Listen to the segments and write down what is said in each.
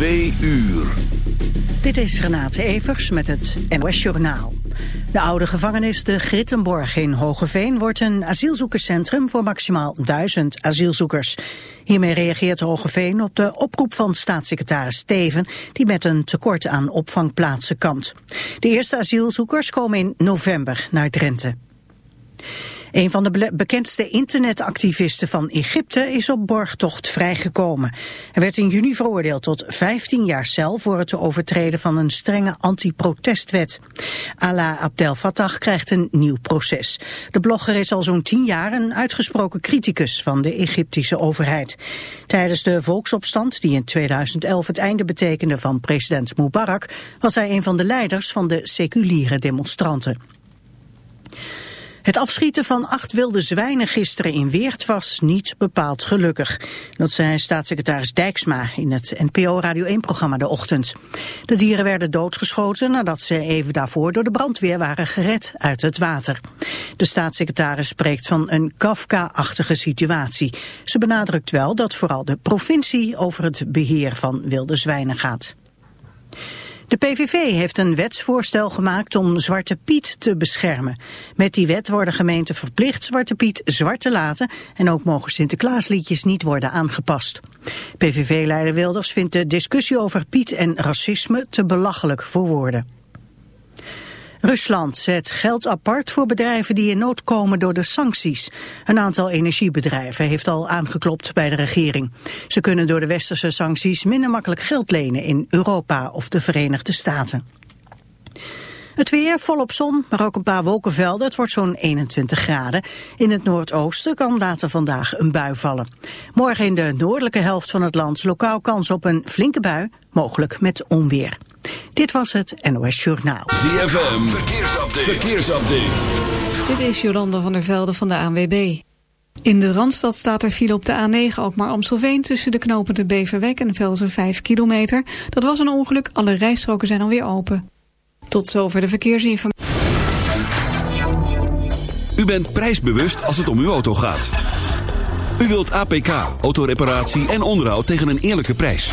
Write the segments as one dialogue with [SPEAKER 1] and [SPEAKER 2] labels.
[SPEAKER 1] Twee uur.
[SPEAKER 2] Dit is Renate Evers met het NOS Journaal. De oude gevangenis de Grittenborg in Hogeveen wordt een asielzoekerscentrum voor maximaal duizend asielzoekers. Hiermee reageert Hogeveen op de oproep van staatssecretaris Steven, die met een tekort aan opvangplaatsen kampt. De eerste asielzoekers komen in november naar Drenthe. Een van de bekendste internetactivisten van Egypte is op borgtocht vrijgekomen. Hij werd in juni veroordeeld tot 15 jaar cel voor het overtreden van een strenge anti-protestwet. Ala Abdel Fattah krijgt een nieuw proces. De blogger is al zo'n 10 jaar een uitgesproken criticus van de Egyptische overheid. Tijdens de volksopstand, die in 2011 het einde betekende van president Mubarak, was hij een van de leiders van de seculiere demonstranten. Het afschieten van acht wilde zwijnen gisteren in Weert was niet bepaald gelukkig. Dat zei staatssecretaris Dijksma in het NPO Radio 1-programma De Ochtend. De dieren werden doodgeschoten nadat ze even daarvoor door de brandweer waren gered uit het water. De staatssecretaris spreekt van een Kafka-achtige situatie. Ze benadrukt wel dat vooral de provincie over het beheer van wilde zwijnen gaat. De PVV heeft een wetsvoorstel gemaakt om Zwarte Piet te beschermen. Met die wet worden gemeenten verplicht Zwarte Piet zwart te laten... en ook mogen Sinterklaasliedjes niet worden aangepast. PVV-leider Wilders vindt de discussie over Piet en racisme te belachelijk voor woorden. Rusland zet geld apart voor bedrijven die in nood komen door de sancties. Een aantal energiebedrijven heeft al aangeklopt bij de regering. Ze kunnen door de westerse sancties minder makkelijk geld lenen in Europa of de Verenigde Staten. Het weer volop zon, maar ook een paar wolkenvelden. Het wordt zo'n 21 graden. In het noordoosten kan later vandaag een bui vallen. Morgen in de noordelijke helft van het land lokaal kans op een flinke bui, mogelijk met onweer. Dit was het NOS Journaal.
[SPEAKER 1] ZFM, verkeersupdate. verkeersupdate.
[SPEAKER 3] Dit is Jolanda van der Velde van de ANWB. In de Randstad staat er file op de A9 ook maar Amstelveen... tussen de knopen de Beverwek en Velzen 5 kilometer. Dat was een ongeluk, alle rijstroken zijn alweer open. Tot zover de verkeersinformatie.
[SPEAKER 1] U bent prijsbewust als het om uw auto gaat. U wilt APK, autoreparatie en onderhoud tegen een eerlijke prijs.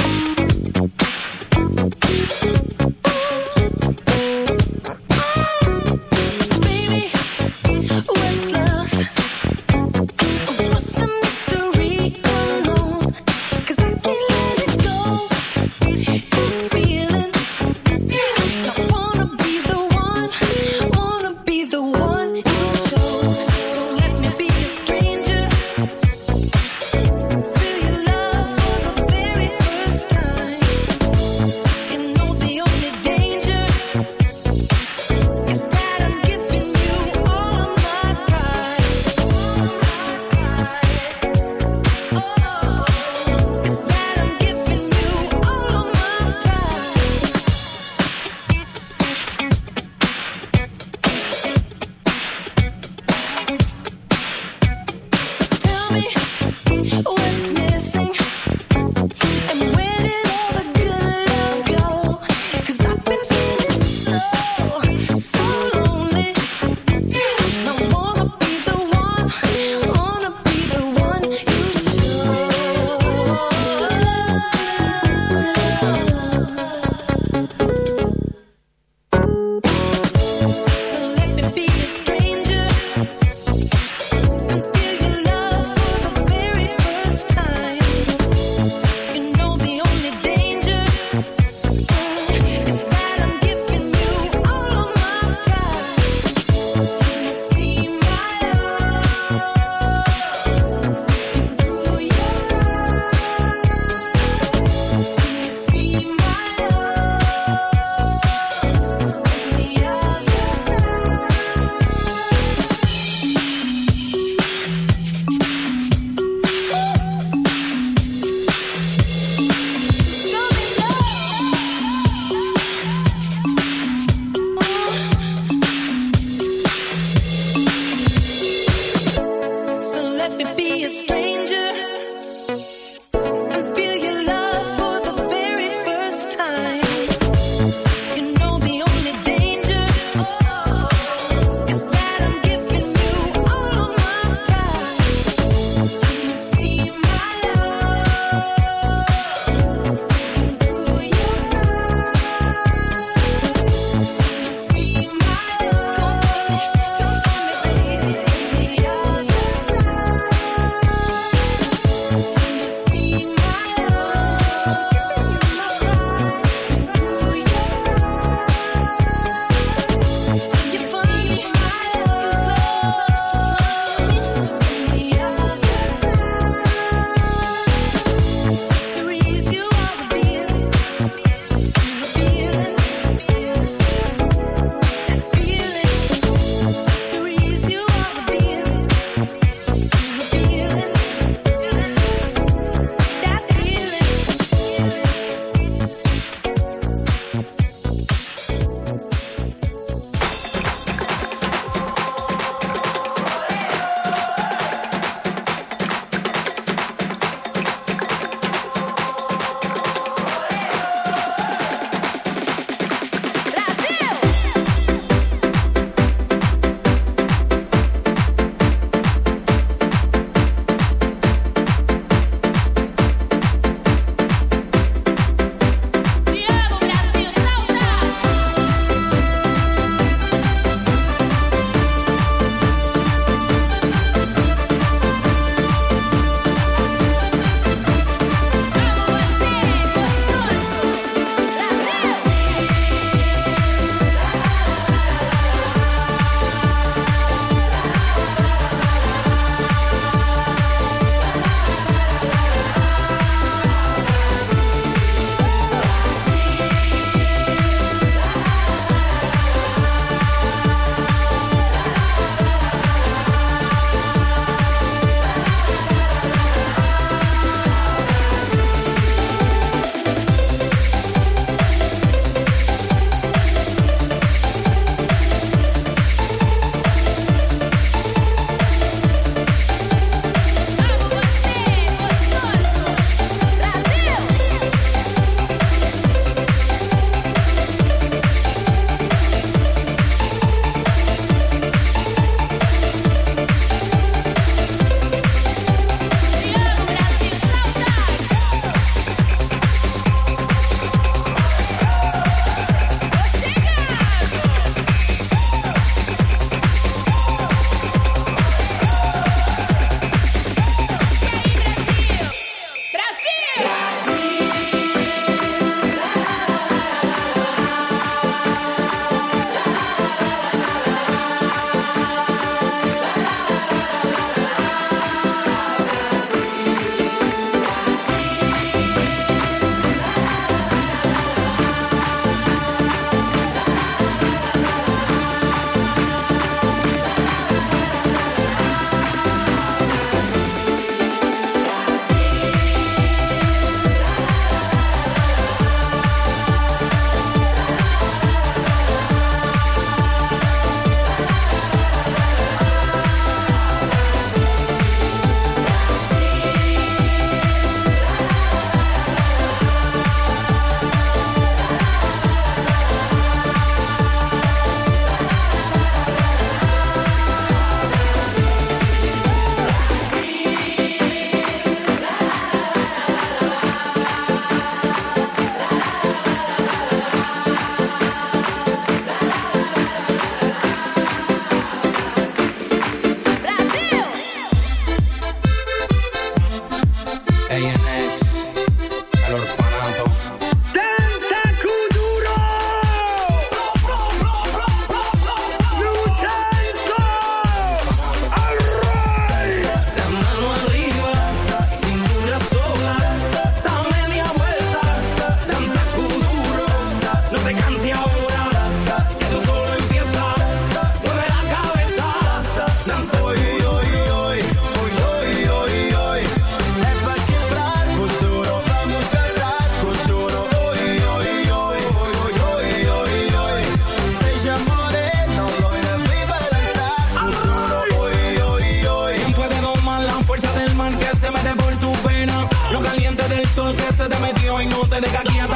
[SPEAKER 4] nooit north ik ga Kia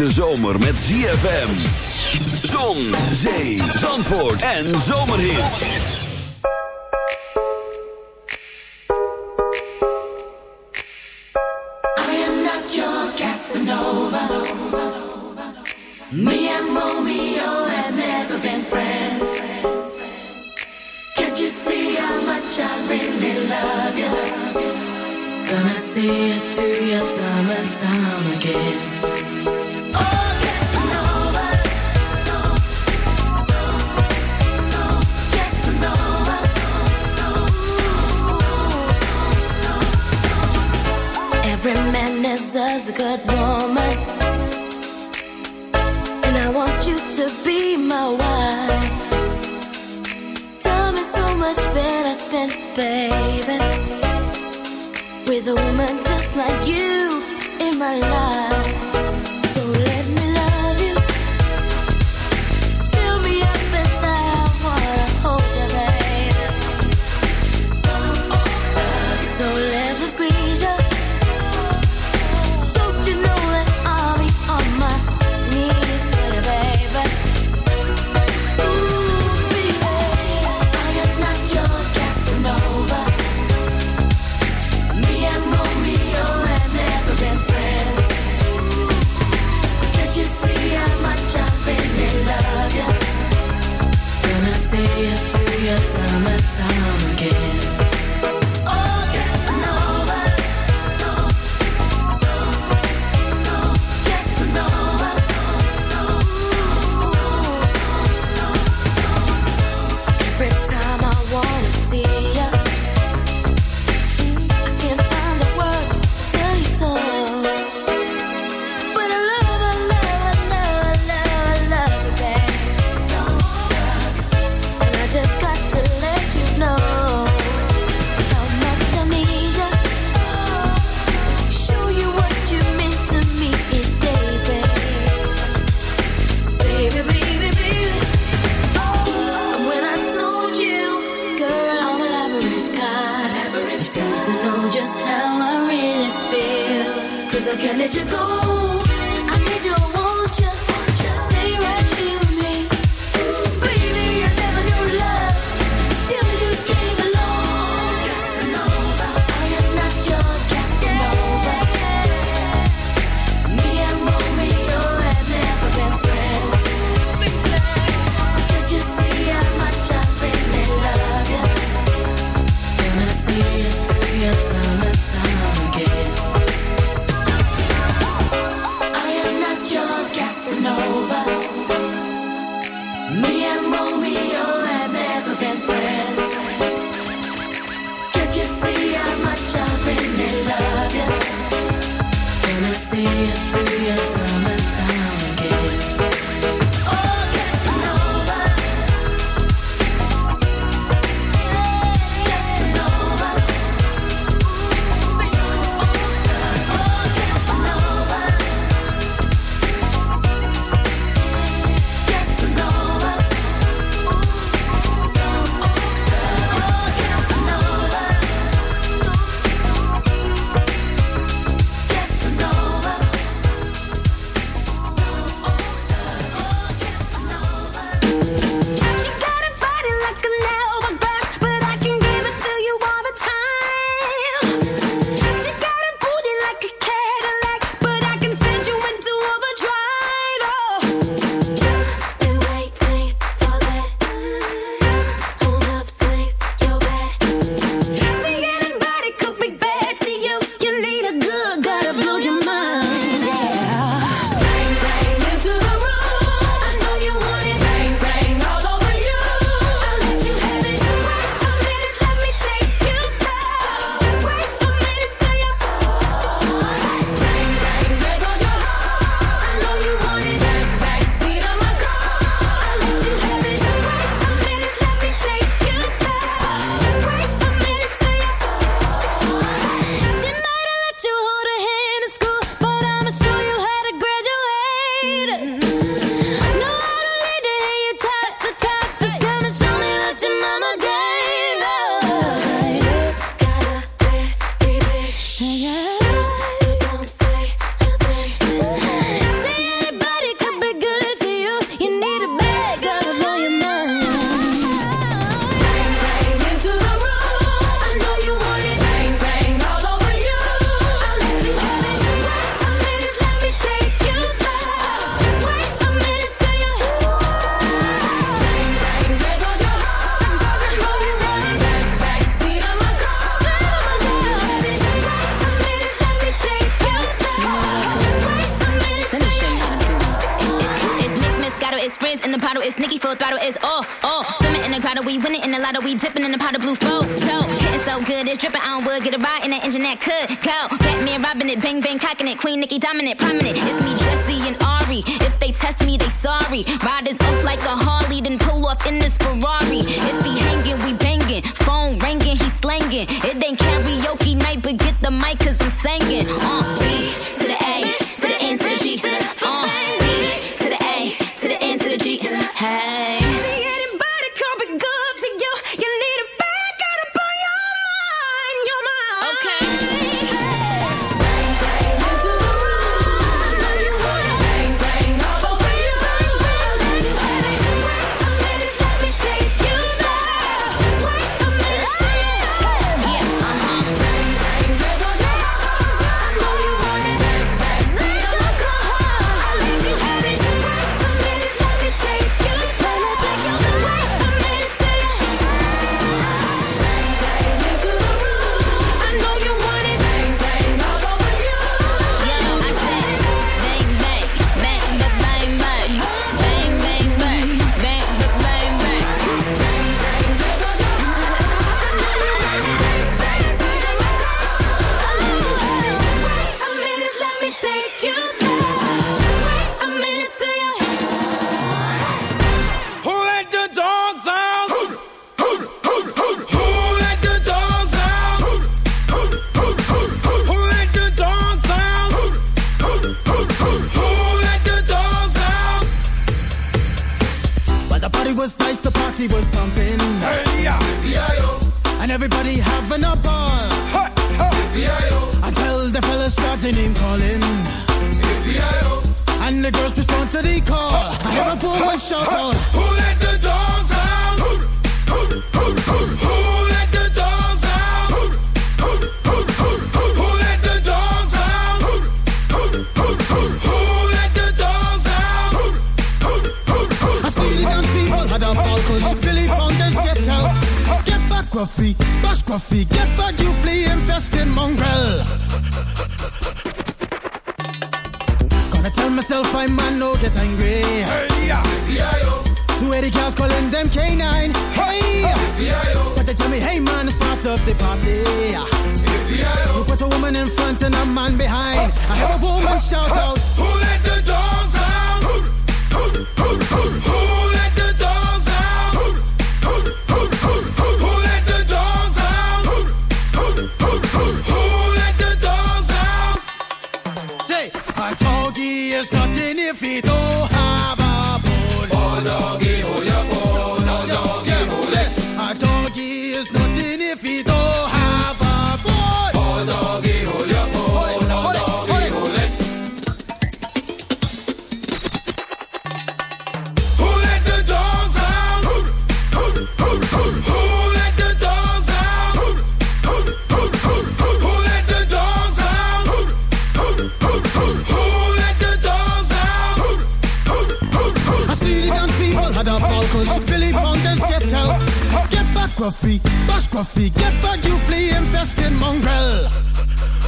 [SPEAKER 1] De zomer met ZFM. Zon, zee, zandvoort en zomerhit.
[SPEAKER 5] I am not your Casanova. Me and Romeo have never been friends Can't you see how much I really love you?
[SPEAKER 6] Gonna see you through your time and time again time again.
[SPEAKER 7] Full throttle is all, all. Swimming in the grotto, we winning in the lotto, we dipping in the pot of blue flow. So, getting so good, it's dripping on wood. Get a ride in the engine that could go. Batman robbing it, bang bang cocking it. Queen Nicki dominant, prominent. It's me, Jessie and Ari. If they test me, they sorry. Riders up like a Harley, then pull off in this Ferrari. If he hanging, we banging. Phone ringing, he slanging. It ain't karaoke night, but get the mic, cause I'm singing. Uh, B to the A, to the N, to the G, to the uh, B the N, to the G. Hey.
[SPEAKER 8] Was nice, the party was pumping.
[SPEAKER 9] Hey, yeah.
[SPEAKER 8] And everybody having a ball. Until the fellas started name calling. And the girls respond to the call. I have a woman shout out.
[SPEAKER 9] Who let the dogs out? Who let the dogs
[SPEAKER 8] Gruffy, bash Gruffy, get back, you flea infested mongrel. Gonna tell myself I'm man no get angry.
[SPEAKER 9] Hey, yeah.
[SPEAKER 8] Two eighty cows calling them canine. Hey, but they tell me, hey man, start up the party. You put a woman in front and a man behind. I have a woman shout out. Back, Gruffy, get back, you flea infested mongrel.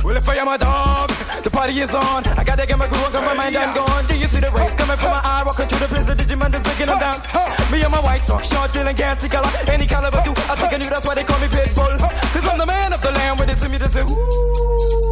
[SPEAKER 9] Well, if I am a dog, the party is on. I gotta get my groove on, 'cause my mind I'm gone. Do you see the rays coming from my eye? Walking through the prison, the Digimon is breaking them down. Me and my white socks, short, drill, and gassy color. Any caliber, do I think I knew that's why they call me Pitbull. Cause I'm the man of the land, with it to me to do.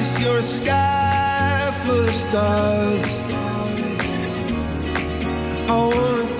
[SPEAKER 10] Cause you're sky full of stars. I wanna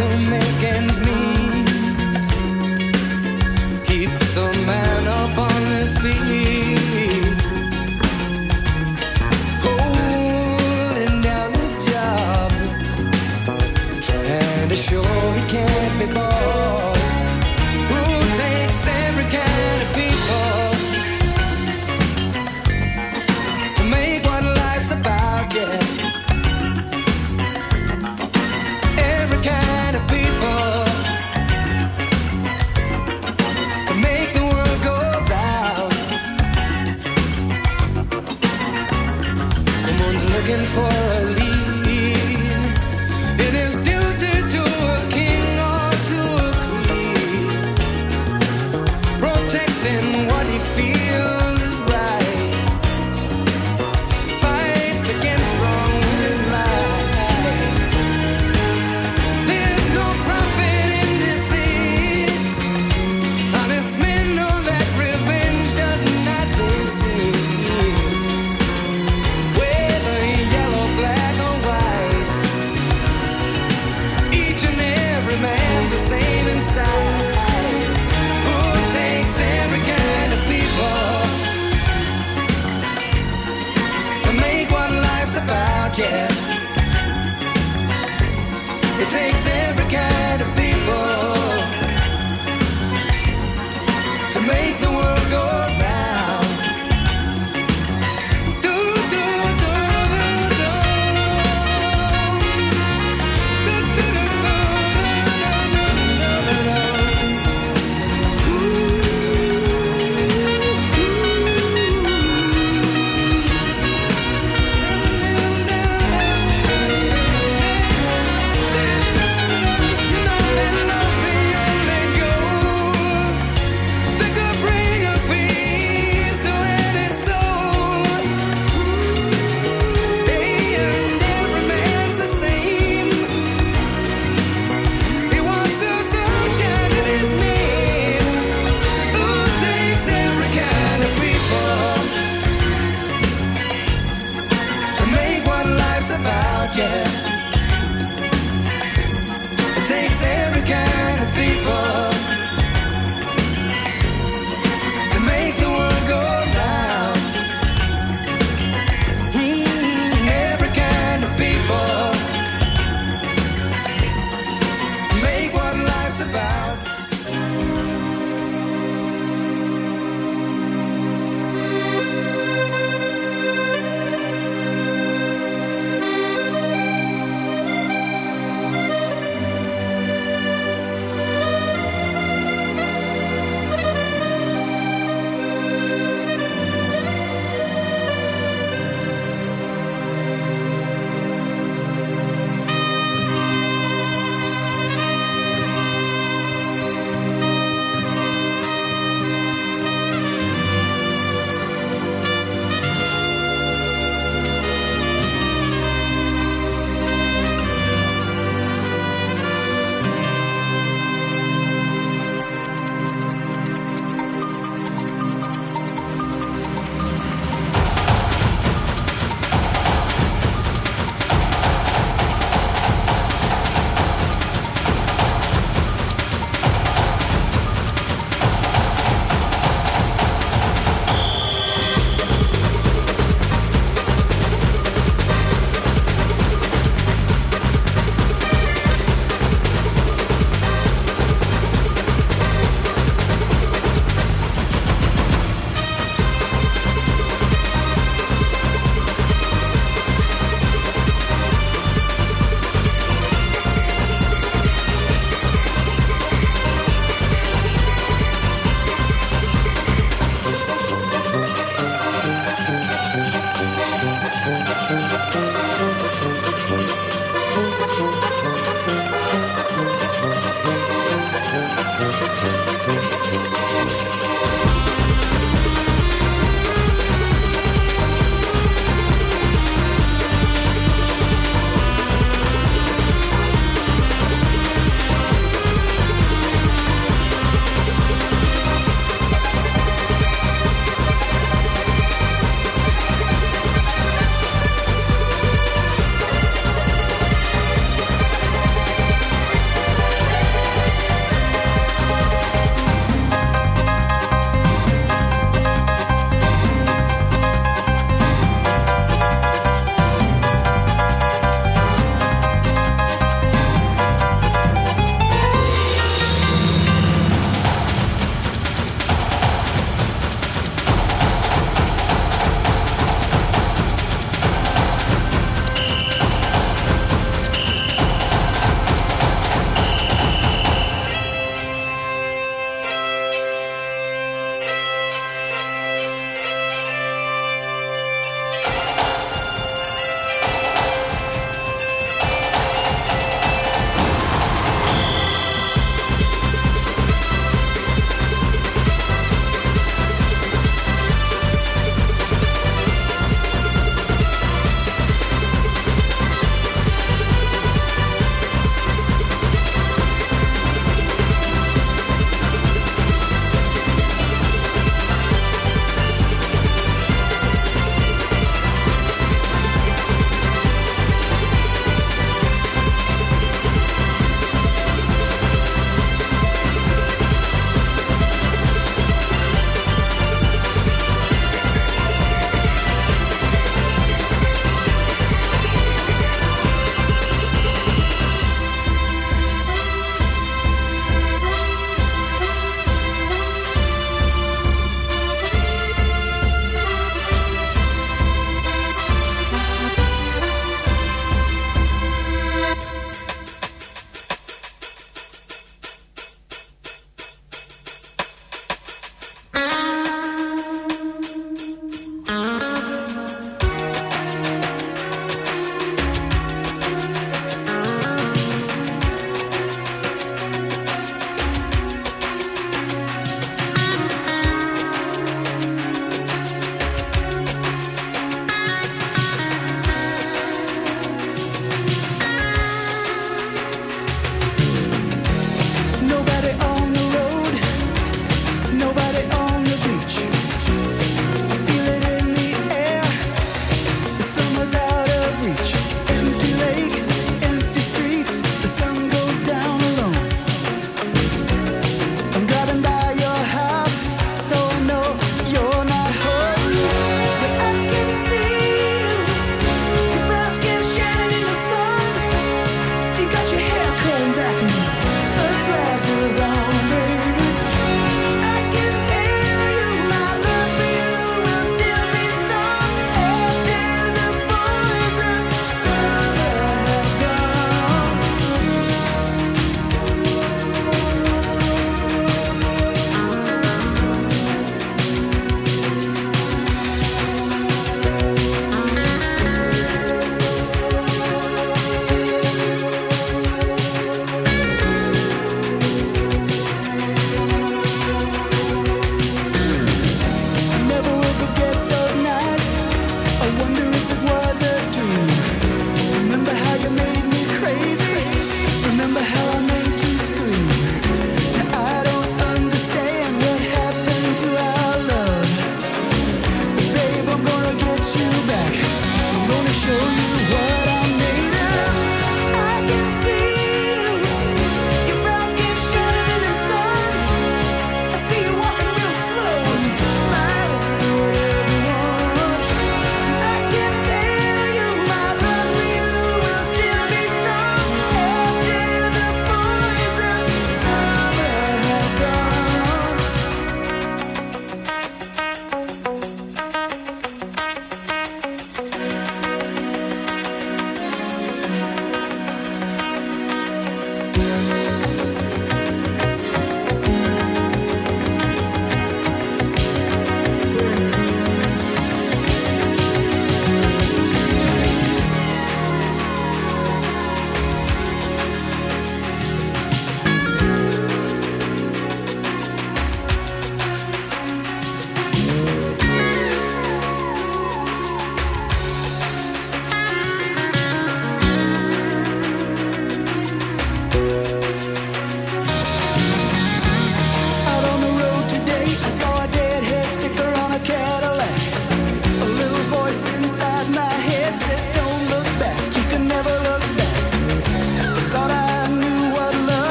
[SPEAKER 11] to make ends meet.